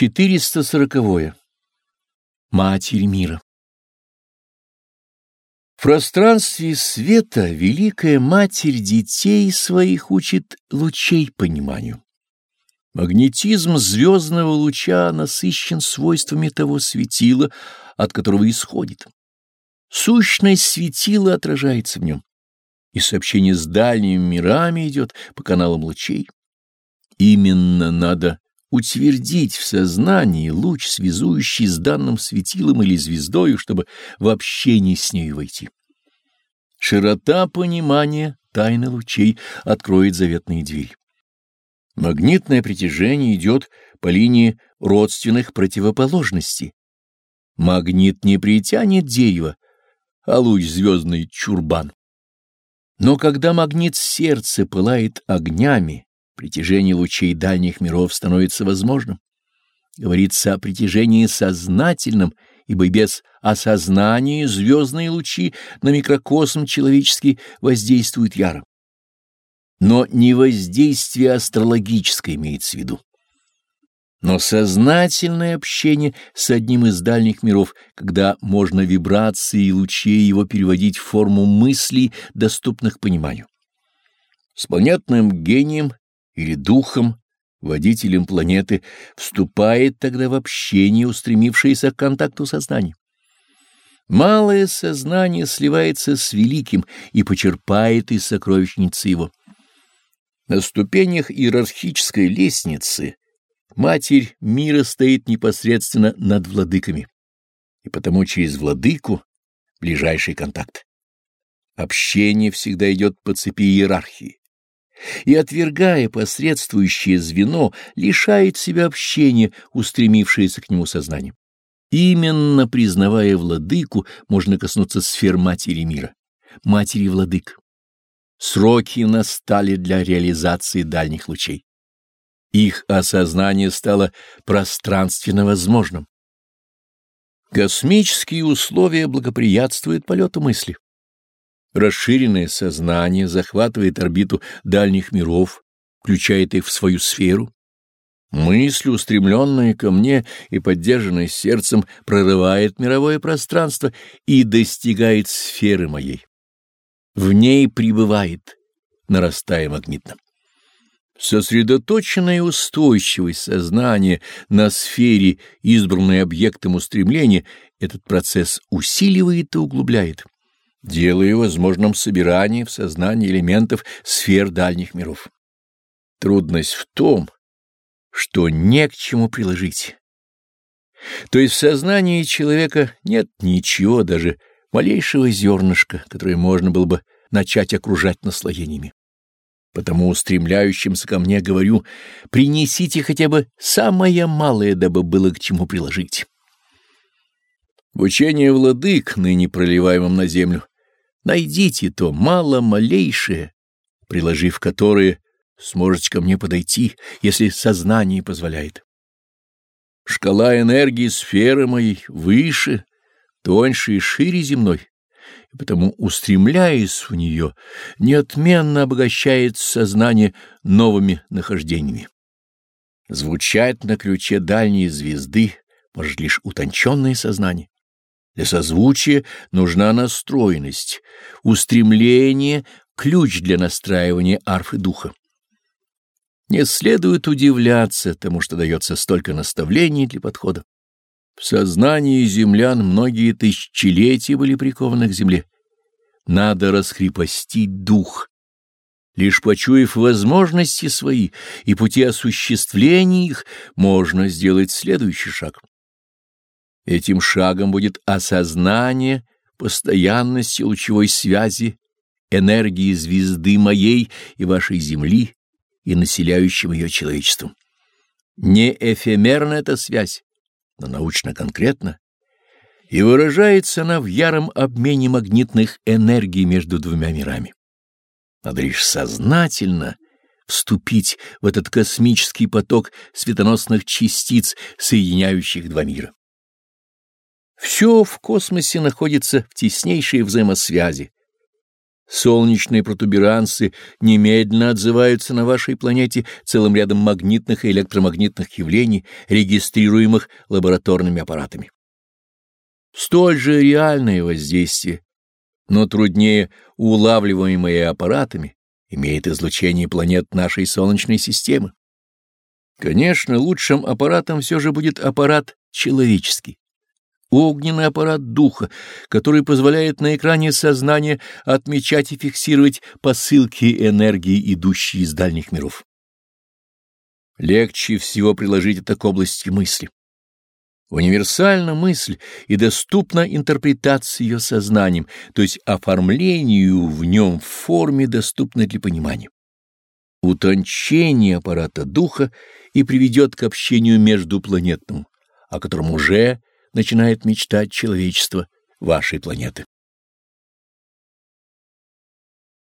440. -е. Матерь мира. В пространстве света Великая Матерь детей своих учит лучей пониманию. Магнетизм звездного луча насыщен свойствами того светила, от которого исходит. Сущность светила отражается в нем, и сообщение с дальними мирами идет по каналам лучей. Именно надо утвердить в сознании луч, связующий с данным светилом или звездою, чтобы в общение с нею войти. Широта понимания тайны лучей откроет заветные двери. Магнитное притяжение идет по линии родственных противоположностей. Магнит не притянет дерево, а луч звездный чурбан. Но когда магнит сердца пылает огнями, притяжение лучей дальних миров становится возможным. Говорится о притяжении сознательном, ибо без осознания звездные лучи на микрокосм человеческий воздействуют яро. Но не воздействие астрологическое имеется в виду, но сознательное общение с одним из дальних миров, когда можно вибрации и лучи его переводить в форму мыслей, доступных пониманию. С понятным гением или духом, водителем планеты, вступает тогда в общение, устремившееся к контакту сознания. Малое сознание сливается с великим и почерпает из сокровищницы его. На ступенях иерархической лестницы Матерь мира стоит непосредственно над владыками, и потому через владыку ближайший контакт. Общение всегда идет по цепи иерархии и, отвергая посредствующее звено, лишает себя общения, устремившееся к нему сознанием. Именно признавая владыку, можно коснуться сфер матери мира, матери владык. Сроки настали для реализации дальних лучей. Их осознание стало пространственно возможным. Космические условия благоприятствуют полету мысли. Расширенное сознание захватывает орбиту дальних миров, включает их в свою сферу. Мысль, устремленная ко мне и поддержанная сердцем, прорывает мировое пространство и достигает сферы моей. В ней пребывает, нарастая магнитно. Сосредоточенная устойчивость сознания на сфере, избранной объектом устремления, этот процесс усиливает и углубляет делая возможным собирание в сознании элементов сфер дальних миров. Трудность в том, что не к чему приложить. То есть в сознании человека нет ничего, даже малейшего зернышка, которое можно было бы начать окружать наслоениями. Потому устремляющимся ко мне говорю, принесите хотя бы самое малое, дабы было к чему приложить. В учении владык, ныне проливаемом на землю, Найдите то мало-малейшее, приложив которое сможете ко мне подойти, если сознание позволяет. Шкала энергии сферы моей выше, тоньше и шире земной, и потому, устремляясь в нее, неотменно обогащает сознание новыми нахождениями. Звучать на ключе дальней звезды может лишь утонченное сознание. Для созвучия нужна настроенность, устремление — ключ для настраивания арфы духа. Не следует удивляться тому, что дается столько наставлений для подхода. В сознании землян многие тысячелетия были прикованы к земле. Надо раскрепостить дух. Лишь почуяв возможности свои и пути осуществления их, можно сделать следующий шаг. Этим шагом будет осознание постоянности лучевой связи энергии звезды моей и вашей Земли и населяющим ее человечеством. Не эфемерна эта связь, но научно-конкретно, и выражается она в яром обмене магнитных энергий между двумя мирами. Надо лишь сознательно вступить в этот космический поток светоносных частиц, соединяющих два мира. Все в космосе находится в теснейшей взаимосвязи. Солнечные протуберанцы немедленно отзываются на вашей планете целым рядом магнитных и электромагнитных явлений, регистрируемых лабораторными аппаратами. Столь же реальное воздействие, но труднее улавливаемое аппаратами, имеет излучение планет нашей Солнечной системы. Конечно, лучшим аппаратом все же будет аппарат человеческий огненный аппарат духа, который позволяет на экране сознания отмечать и фиксировать посылки энергии, идущие из дальних миров. Легче всего приложить это к области мысли. Универсальна мысль и доступна интерпретация ее сознанием, то есть оформлению в нем в форме, доступной для понимания. Утончение аппарата духа и приведет к общению междупланетному, о котором уже начинает мечтать человечество вашей планеты.